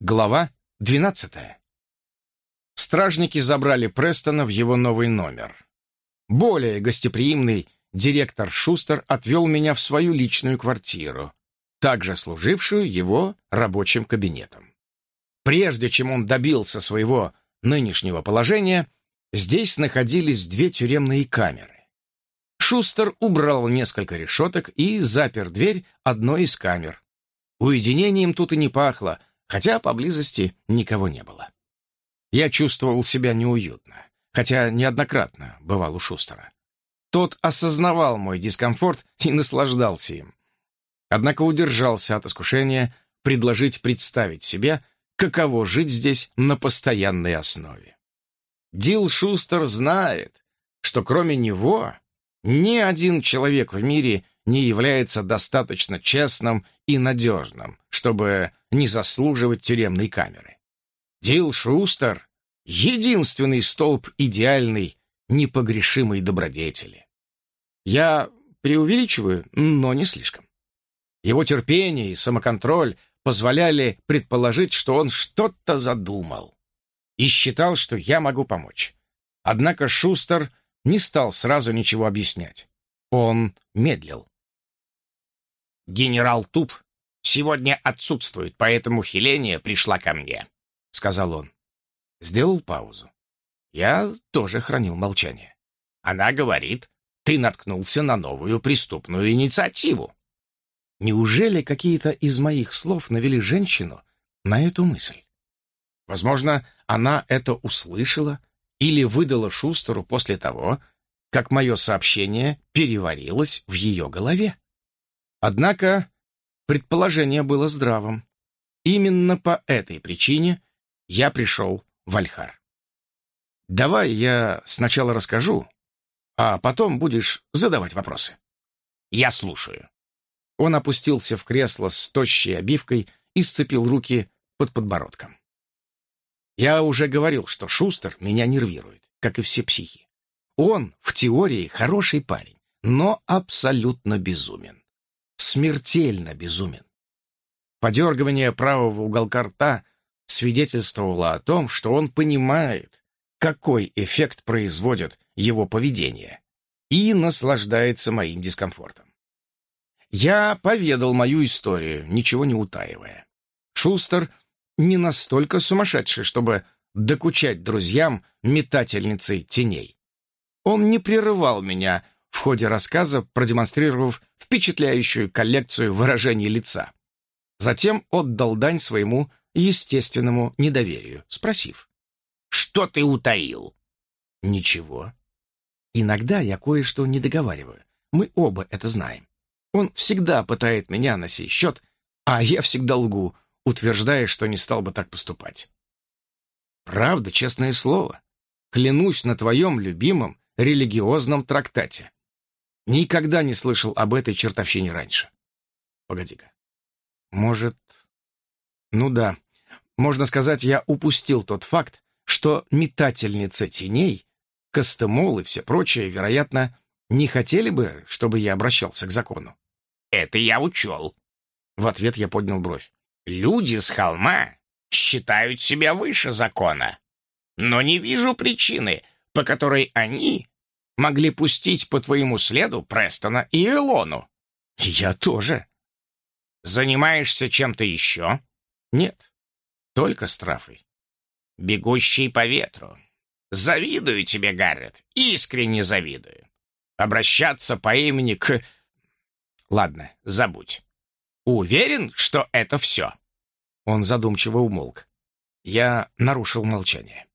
Глава 12. Стражники забрали Престона в его новый номер. Более гостеприимный директор Шустер отвел меня в свою личную квартиру, также служившую его рабочим кабинетом. Прежде чем он добился своего нынешнего положения, здесь находились две тюремные камеры. Шустер убрал несколько решеток и запер дверь одной из камер. Уединением тут и не пахло — хотя поблизости никого не было. Я чувствовал себя неуютно, хотя неоднократно бывал у Шустера. Тот осознавал мой дискомфорт и наслаждался им. Однако удержался от искушения предложить представить себе, каково жить здесь на постоянной основе. Дил Шустер знает, что кроме него ни один человек в мире не является достаточно честным и надежным, чтобы не заслуживать тюремной камеры. Дил Шустер — единственный столб идеальной, непогрешимой добродетели. Я преувеличиваю, но не слишком. Его терпение и самоконтроль позволяли предположить, что он что-то задумал и считал, что я могу помочь. Однако Шустер не стал сразу ничего объяснять. Он медлил. «Генерал Туп сегодня отсутствует, поэтому Хеления пришла ко мне», — сказал он. Сделал паузу. Я тоже хранил молчание. Она говорит, ты наткнулся на новую преступную инициативу. Неужели какие-то из моих слов навели женщину на эту мысль? Возможно, она это услышала или выдала Шустеру после того, как мое сообщение переварилось в ее голове. Однако предположение было здравым. Именно по этой причине я пришел в Альхар. Давай я сначала расскажу, а потом будешь задавать вопросы. Я слушаю. Он опустился в кресло с тощей обивкой и сцепил руки под подбородком. Я уже говорил, что Шустер меня нервирует, как и все психи. Он, в теории, хороший парень, но абсолютно безумен смертельно безумен. Подергивание правого уголка рта свидетельствовало о том, что он понимает, какой эффект производит его поведение, и наслаждается моим дискомфортом. Я поведал мою историю, ничего не утаивая. Шустер не настолько сумасшедший, чтобы докучать друзьям метательницей теней. Он не прерывал меня в ходе рассказа продемонстрировав впечатляющую коллекцию выражений лица. Затем отдал дань своему естественному недоверию, спросив. «Что ты утаил?» «Ничего. Иногда я кое-что не договариваю. Мы оба это знаем. Он всегда пытает меня на сей счет, а я всегда лгу, утверждая, что не стал бы так поступать. Правда, честное слово. Клянусь на твоем любимом религиозном трактате. Никогда не слышал об этой чертовщине раньше. Погоди-ка. Может... Ну да. Можно сказать, я упустил тот факт, что метательница теней, Костемол и все прочее, вероятно, не хотели бы, чтобы я обращался к закону. «Это я учел». В ответ я поднял бровь. «Люди с холма считают себя выше закона, но не вижу причины, по которой они могли пустить по твоему следу Престона и Элону. Я тоже. Занимаешься чем-то еще? Нет, только страфой. Бегущий по ветру. Завидую тебе, Гаррет, искренне завидую. Обращаться по имени к... Ладно, забудь. Уверен, что это все? Он задумчиво умолк. Я нарушил молчание.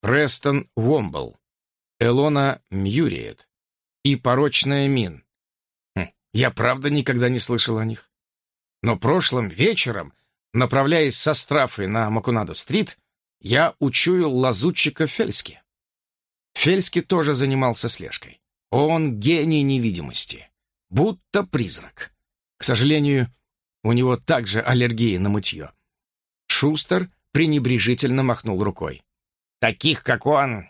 Престон Уомбл Элона Мьюриет и порочная Мин. Хм, я правда никогда не слышал о них. Но прошлым вечером, направляясь со страфой на Макунадо-стрит, я учуял лазутчика Фельски. Фельски тоже занимался слежкой. Он гений невидимости, будто призрак. К сожалению, у него также аллергия на мытье. Шустер пренебрежительно махнул рукой. «Таких, как он,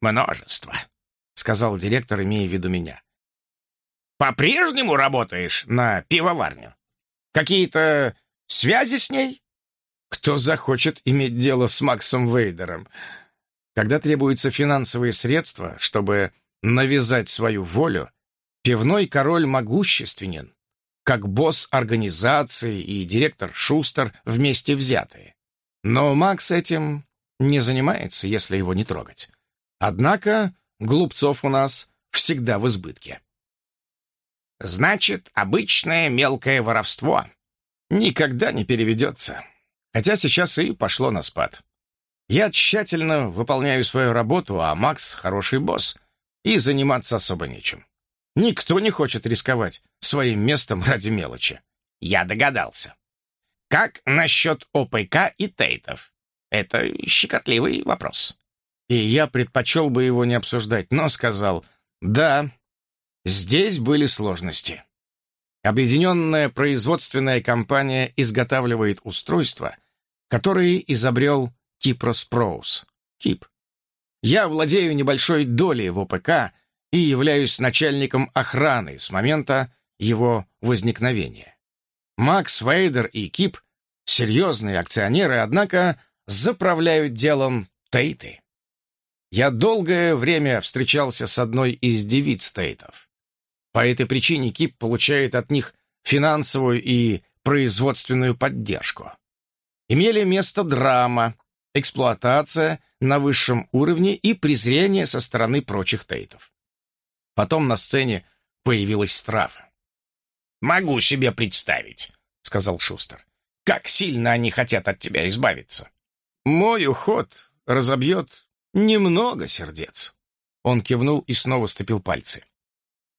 «Множество», — сказал директор, имея в виду меня. «По-прежнему работаешь на пивоварню? Какие-то связи с ней?» Кто захочет иметь дело с Максом Вейдером? Когда требуются финансовые средства, чтобы навязать свою волю, пивной король могущественен, как босс организации и директор Шустер вместе взятые. Но Макс этим не занимается, если его не трогать. Однако глупцов у нас всегда в избытке. Значит, обычное мелкое воровство. Никогда не переведется. Хотя сейчас и пошло на спад. Я тщательно выполняю свою работу, а Макс — хороший босс, и заниматься особо нечем. Никто не хочет рисковать своим местом ради мелочи. Я догадался. Как насчет ОПК и Тейтов? Это щекотливый вопрос. И я предпочел бы его не обсуждать, но сказал, да, здесь были сложности. Объединенная производственная компания изготавливает устройства, которые изобрел Кипрос Проус. КИП. Я владею небольшой долей в ОПК и являюсь начальником охраны с момента его возникновения. Макс Вейдер и Кип — серьезные акционеры, однако заправляют делом Тейты. Я долгое время встречался с одной из девиц Тейтов. По этой причине Кип получает от них финансовую и производственную поддержку. Имели место драма, эксплуатация на высшем уровне и презрение со стороны прочих Тейтов. Потом на сцене появилась Страфа. «Могу себе представить», — сказал Шустер. «Как сильно они хотят от тебя избавиться». «Мой уход разобьет немного сердец». Он кивнул и снова ступил пальцы.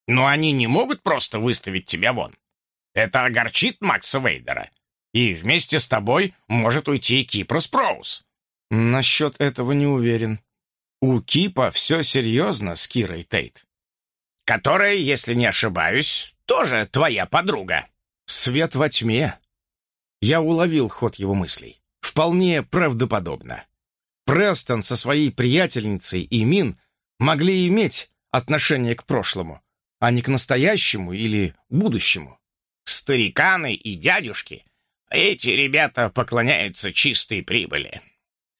«Но они не могут просто выставить тебя вон. Это огорчит Макса Вейдера. И вместе с тобой может уйти Кипрос Проус». «Насчет этого не уверен. У Кипа все серьезно с Кирой Тейт которая, если не ошибаюсь, тоже твоя подруга». «Свет во тьме». Я уловил ход его мыслей. Вполне правдоподобно. Престон со своей приятельницей и Мин могли иметь отношение к прошлому, а не к настоящему или будущему. Стариканы и дядюшки, эти ребята поклоняются чистой прибыли.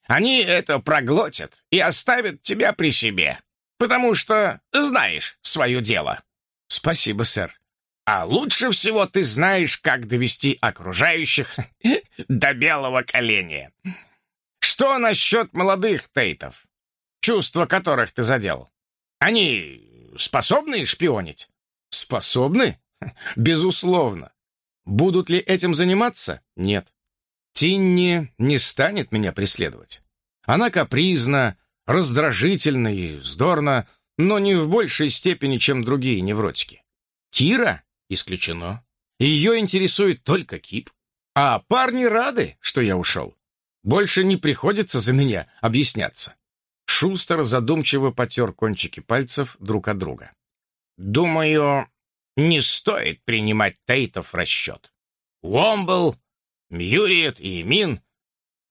Они это проглотят и оставят тебя при себе потому что знаешь свое дело». «Спасибо, сэр». «А лучше всего ты знаешь, как довести окружающих до белого коленя. Что насчет молодых Тейтов, чувства которых ты задел? Они способны шпионить?» «Способны? Безусловно. Будут ли этим заниматься? Нет. Тинни не станет меня преследовать. Она капризна, раздражительно и вздорно, но не в большей степени, чем другие невротики. Кира исключено. Ее интересует только Кип. А парни рады, что я ушел. Больше не приходится за меня объясняться. Шустер задумчиво потер кончики пальцев друг от друга. «Думаю, не стоит принимать Тейтов в расчет. Уомбл, Мьюриет и Мин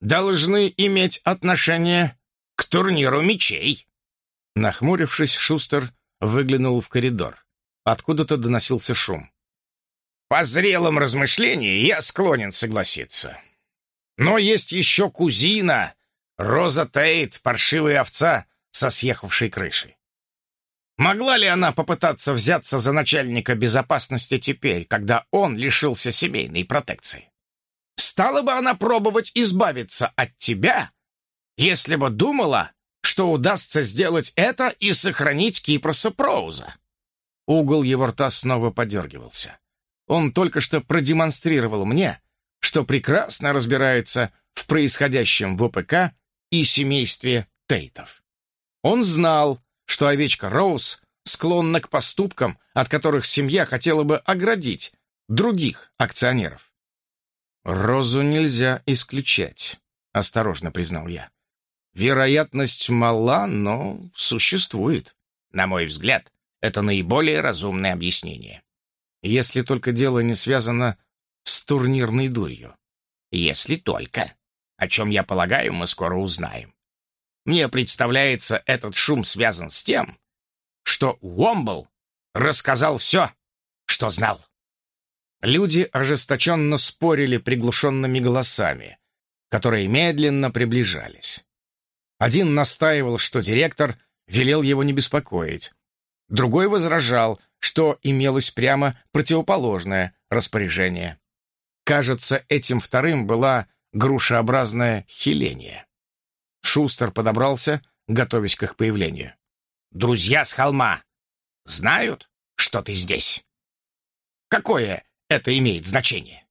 должны иметь отношение к турниру мечей!» Нахмурившись, Шустер выглянул в коридор. Откуда-то доносился шум. «По зрелым размышлениям я склонен согласиться. Но есть еще кузина, Роза Тейт, паршивая овца со съехавшей крышей. Могла ли она попытаться взяться за начальника безопасности теперь, когда он лишился семейной протекции? Стала бы она пробовать избавиться от тебя если бы думала, что удастся сделать это и сохранить Кипроса Проуза. Угол его рта снова подергивался. Он только что продемонстрировал мне, что прекрасно разбирается в происходящем в ОПК и семействе Тейтов. Он знал, что овечка Роуз склонна к поступкам, от которых семья хотела бы оградить других акционеров. «Розу нельзя исключать», — осторожно признал я. Вероятность мала, но существует. На мой взгляд, это наиболее разумное объяснение. Если только дело не связано турнирной дурью. Если только. О чем, я полагаю, мы скоро узнаем. Мне представляется, этот шум связан с тем, что Уомбл рассказал все, что знал. Люди ожесточенно спорили приглушенными голосами. которые медленно приближались. Один настаивал, что директор велел его не беспокоить. Другой возражал, что имелось прямо противоположное распоряжение. Кажется, этим вторым была грушеобразная хиления. Шустер подобрался, готовясь к их появлению. «Друзья с холма знают, что ты здесь? Какое это имеет значение?»